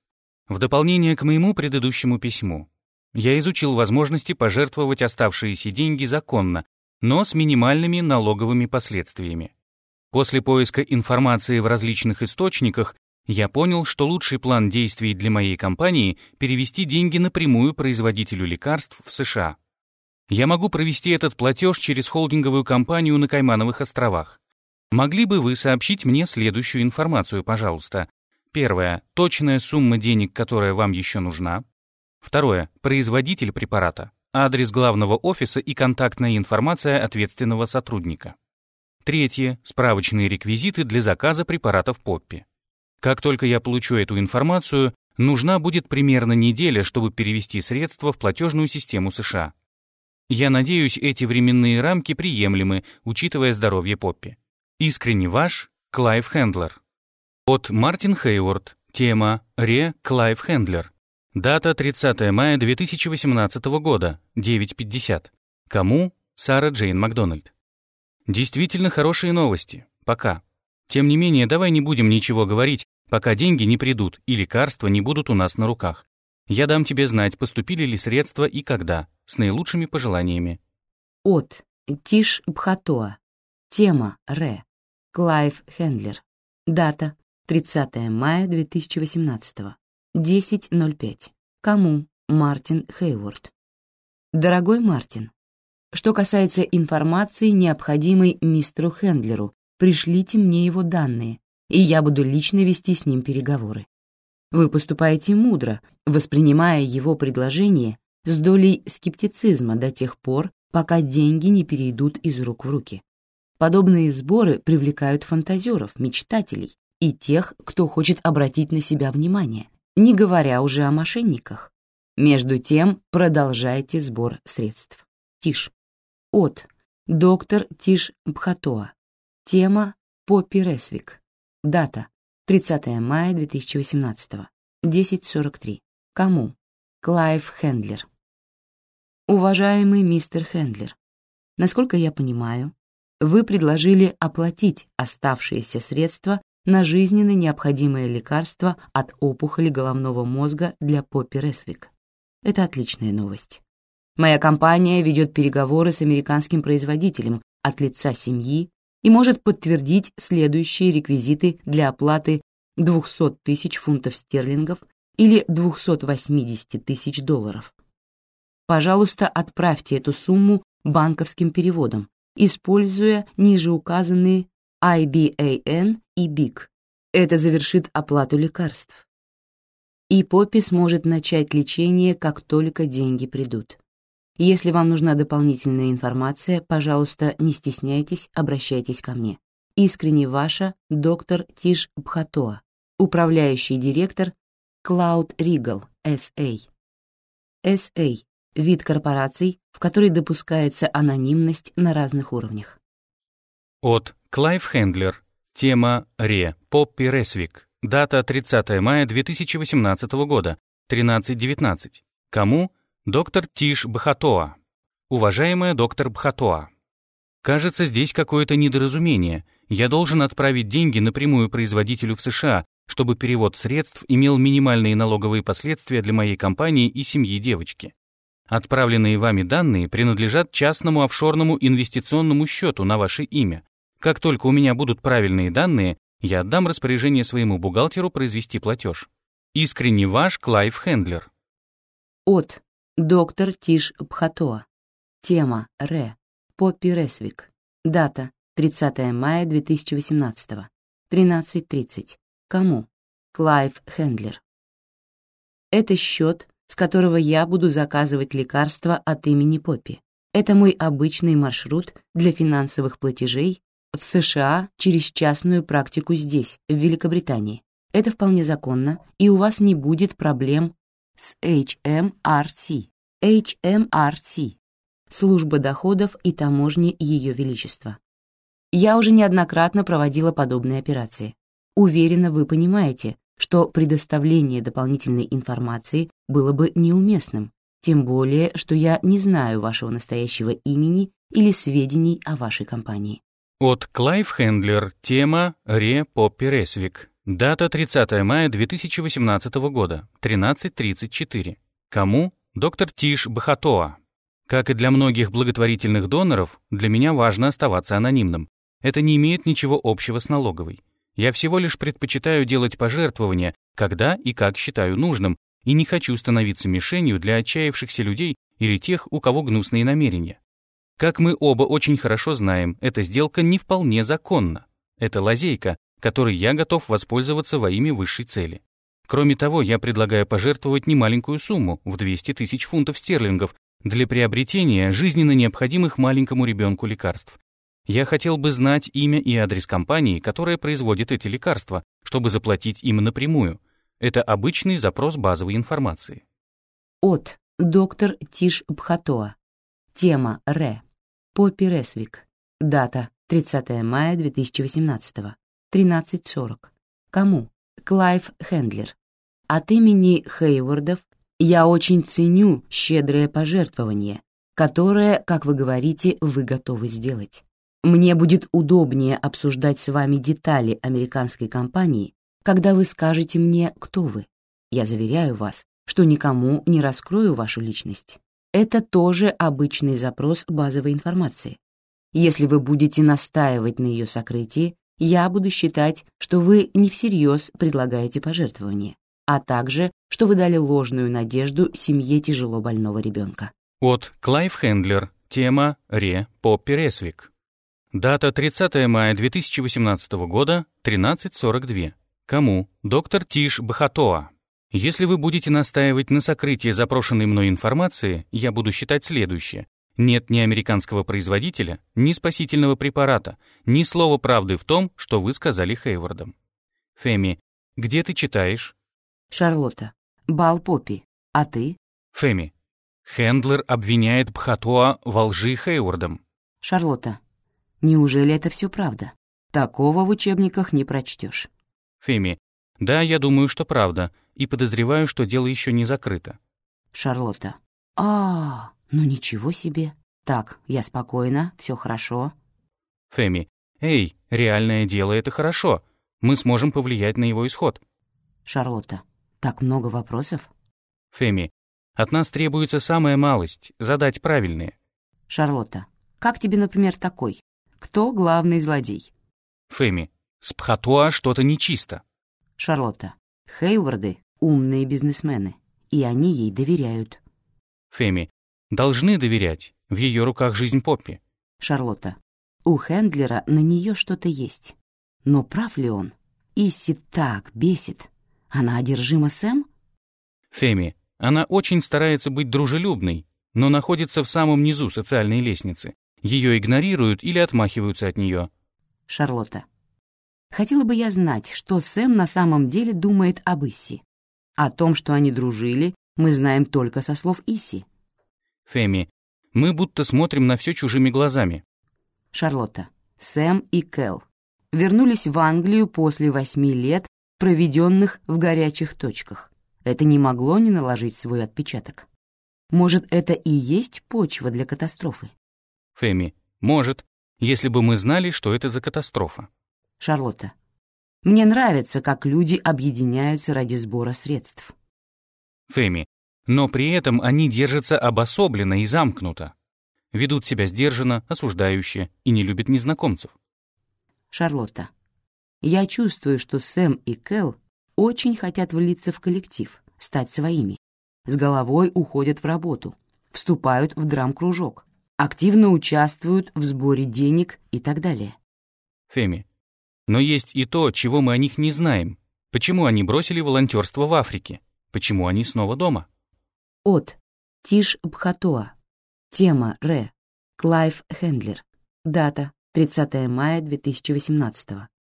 в дополнение к моему предыдущему письму, Я изучил возможности пожертвовать оставшиеся деньги законно, но с минимальными налоговыми последствиями. После поиска информации в различных источниках я понял, что лучший план действий для моей компании — перевести деньги напрямую производителю лекарств в США. Я могу провести этот платеж через холдинговую компанию на Каймановых островах. Могли бы вы сообщить мне следующую информацию, пожалуйста? Первое. Точная сумма денег, которая вам еще нужна. Второе. Производитель препарата. Адрес главного офиса и контактная информация ответственного сотрудника. Третье. Справочные реквизиты для заказа препаратов Поппи. Как только я получу эту информацию, нужна будет примерно неделя, чтобы перевести средства в платежную систему США. Я надеюсь, эти временные рамки приемлемы, учитывая здоровье Поппи. Искренне ваш, Клайв Хендлер. От Мартин Хейворд. Тема «Ре Клайв Хендлер». Дата 30 мая 2018 года, 9.50. Кому? Сара Джейн Макдональд. Действительно хорошие новости. Пока. Тем не менее, давай не будем ничего говорить, пока деньги не придут и лекарства не будут у нас на руках. Я дам тебе знать, поступили ли средства и когда, с наилучшими пожеланиями. От Тиш Бхатоа. Тема Ре. Клайв Хендлер. Дата 30 мая 2018. 10.05. Кому? Мартин Хейворд. Дорогой Мартин, что касается информации, необходимой мистеру Хендлеру, пришлите мне его данные, и я буду лично вести с ним переговоры. Вы поступаете мудро, воспринимая его предложение с долей скептицизма до тех пор, пока деньги не перейдут из рук в руки. Подобные сборы привлекают фантазеров, мечтателей и тех, кто хочет обратить на себя внимание, не говоря уже о мошенниках. Между тем продолжайте сбор средств. Тиш. От. Доктор Тиш Бхатоа. Тема Поппи Ресвик. Дата 30 мая 2018. 10.43. Кому? Клайв Хендлер. Уважаемый мистер Хендлер, насколько я понимаю, вы предложили оплатить оставшиеся средства на жизненно необходимое лекарство от опухоли головного мозга для Поппи Ресвик. Это отличная новость. Моя компания ведет переговоры с американским производителем от лица семьи и может подтвердить следующие реквизиты для оплаты 200 тысяч фунтов стерлингов или 280 тысяч долларов. Пожалуйста, отправьте эту сумму банковским переводом, используя ниже указанные IBAN и BIC. Это завершит оплату лекарств. И Поппи сможет начать лечение, как только деньги придут. Если вам нужна дополнительная информация, пожалуйста, не стесняйтесь, обращайтесь ко мне. Искренне ваша доктор Тиш Бхатоа, управляющий директор Cloud Regal SA. SA – вид корпораций, в которой допускается анонимность на разных уровнях. От Клайв Хендлер. Тема Ре. Поппи Ресвик. Дата 30 мая 2018 года. 13.19. Кому? Доктор Тиш Бхатоа. Уважаемая доктор Бхатоа. Кажется, здесь какое-то недоразумение. Я должен отправить деньги напрямую производителю в США, чтобы перевод средств имел минимальные налоговые последствия для моей компании и семьи девочки. Отправленные вами данные принадлежат частному офшорному инвестиционному счету на ваше имя. Как только у меня будут правильные данные, я отдам распоряжение своему бухгалтеру произвести платеж. Искренне ваш Клайв Хендлер. От Доктор Тиш Бхатоа. Тема Ре. Поппи Ресвик. Дата 30 мая 2018. 13.30. Кому? Клайв Хендлер. Это счет, с которого я буду заказывать лекарства от имени Поппи. Это мой обычный маршрут для финансовых платежей в США через частную практику здесь, в Великобритании. Это вполне законно, и у вас не будет проблем с HMRC. HMRC – Служба доходов и таможни Ее Величества. Я уже неоднократно проводила подобные операции. Уверена, вы понимаете, что предоставление дополнительной информации было бы неуместным, тем более, что я не знаю вашего настоящего имени или сведений о вашей компании. От Клайв Хендлер. Тема Ре Поппи Ресвик. Дата 30 мая 2018 года. 13.34. Кому? доктор Тиш Бхатоа. Как и для многих благотворительных доноров, для меня важно оставаться анонимным. Это не имеет ничего общего с налоговой. Я всего лишь предпочитаю делать пожертвования, когда и как считаю нужным, и не хочу становиться мишенью для отчаявшихся людей или тех, у кого гнусные намерения. Как мы оба очень хорошо знаем, эта сделка не вполне законна. Это лазейка, которой я готов воспользоваться во имя высшей цели. Кроме того, я предлагаю пожертвовать немаленькую сумму в 200 тысяч фунтов стерлингов для приобретения жизненно необходимых маленькому ребенку лекарств. Я хотел бы знать имя и адрес компании, которая производит эти лекарства, чтобы заплатить им напрямую. Это обычный запрос базовой информации. От доктор Тиш Бхатоа. Тема Ре. Поппи Ресвик. Дата 30 мая 2018. 13.40. Кому? Клайв Хендлер. От имени Хейвордов я очень ценю щедрое пожертвование, которое, как вы говорите, вы готовы сделать. Мне будет удобнее обсуждать с вами детали американской компании, когда вы скажете мне, кто вы. Я заверяю вас, что никому не раскрою вашу личность. Это тоже обычный запрос базовой информации. Если вы будете настаивать на ее сокрытии, я буду считать, что вы не всерьез предлагаете пожертвование, а также, что вы дали ложную надежду семье тяжело больного ребенка. От Клайв Хендлер. Тема Ре Поппи Ресвик. Дата 30 мая 2018 года, 13.42. Кому? Доктор Тиш Бахатоа. Если вы будете настаивать на сокрытии запрошенной мной информации, я буду считать следующее. Нет ни американского производителя, ни спасительного препарата, ни слова правды в том, что вы сказали Хейвардам. Феми, где ты читаешь? Шарлотта. Бал Поппи. А ты? Феми. Хендлер обвиняет Бхатоа во лжи Хейвардом. Шарлотта. Неужели это все правда? Такого в учебниках не прочтешь. Феми. Да, я думаю, что правда, и подозреваю, что дело еще не закрыто. Шарлотта. А, ну ничего себе. Так, я спокойна, все хорошо. Феми. Эй, реальное дело — это хорошо. Мы сможем повлиять на его исход. Шарлотта. Так много вопросов. Феми. От нас требуется самая малость — задать правильные. Шарлотта. Как тебе, например, такой? Кто главный злодей? Феми. С Пхатуа что-то нечисто. Шарлотта. Хейварды — умные бизнесмены, и они ей доверяют. Феми. Должны доверять. В ее руках жизнь Поппи. Шарлотта. У Хендлера на нее что-то есть. Но прав ли он? Исси так бесит. Она одержима Сэм? Феми. Она очень старается быть дружелюбной, но находится в самом низу социальной лестницы. Ее игнорируют или отмахиваются от нее. Шарлотта. Хотела бы я знать, что Сэм на самом деле думает об Исси. О том, что они дружили, мы знаем только со слов Исси. Феми, мы будто смотрим на все чужими глазами. Шарлотта. Сэм и Кэл вернулись в Англию после восьми лет, проведенных в горячих точках. Это не могло не наложить свой отпечаток. Может, это и есть почва для катастрофы? Феми, может, если бы мы знали, что это за катастрофа. Шарлотта. Мне нравится, как люди объединяются ради сбора средств. Феми, но при этом они держатся обособленно и замкнуто. Ведут себя сдержанно, осуждающе и не любят незнакомцев. Шарлотта. Я чувствую, что Сэм и Кэл очень хотят влиться в коллектив, стать своими. С головой уходят в работу, вступают в драм-кружок, активно участвуют в сборе денег и так далее. Феми, но есть и то, чего мы о них не знаем. Почему они бросили волонтерство в Африке? Почему они снова дома? От Тиш Бхатоа. Тема Ре. Клайв Хендлер. Дата 30 мая 2018.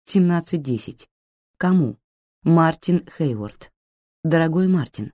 17.10. Кому? Мартин Хейворд. Дорогой Мартин,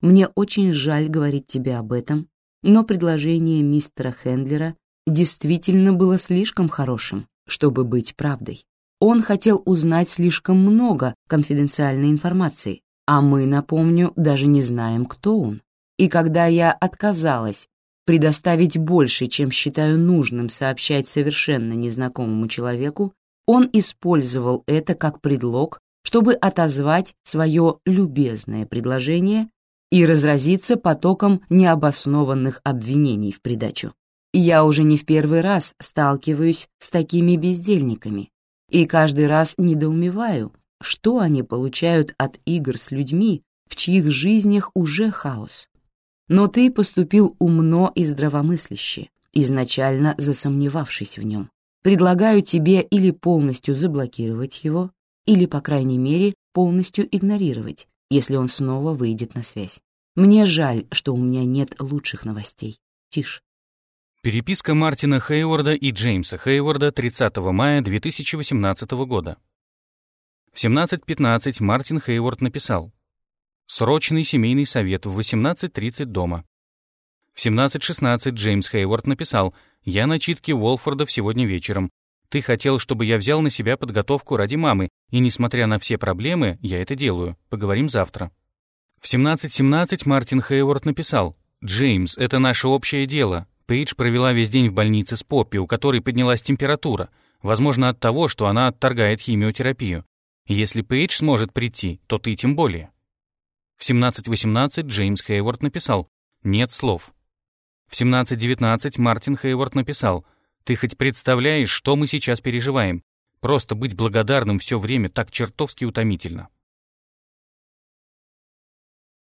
мне очень жаль говорить тебе об этом, но предложение мистера Хендлера действительно было слишком хорошим, чтобы быть правдой. Он хотел узнать слишком много конфиденциальной информации, а мы, напомню, даже не знаем, кто он. И когда я отказалась предоставить больше, чем считаю нужным сообщать совершенно незнакомому человеку, он использовал это как предлог, чтобы отозвать свое любезное предложение и разразиться потоком необоснованных обвинений в придачу. Я уже не в первый раз сталкиваюсь с такими бездельниками и каждый раз недоумеваю, что они получают от игр с людьми, в чьих жизнях уже хаос. Но ты поступил умно и здравомысляще, изначально засомневавшись в нем. Предлагаю тебе или полностью заблокировать его, или, по крайней мере, полностью игнорировать, если он снова выйдет на связь. Мне жаль, что у меня нет лучших новостей. Тише. Переписка Мартина Хейворда и Джеймса Хейворда 30 мая 2018 года. В 17.15 Мартин Хейворд написал «Срочный семейный совет в 18.30 дома». В 17.16 Джеймс Хейворд написал «Я на читке Уолфордов сегодня вечером. Ты хотел, чтобы я взял на себя подготовку ради мамы, и, несмотря на все проблемы, я это делаю. Поговорим завтра». В 17.17 Мартин Хейворд написал «Джеймс, это наше общее дело. Пейдж провела весь день в больнице с Поппи, у которой поднялась температура, возможно, от того, что она отторгает химиотерапию. Если Пейдж сможет прийти, то ты тем более». В 17.18 Джеймс Хейворд написал «Нет слов». В 17.19 Мартин Хейворд написал «Ты хоть представляешь, что мы сейчас переживаем? Просто быть благодарным все время так чертовски утомительно».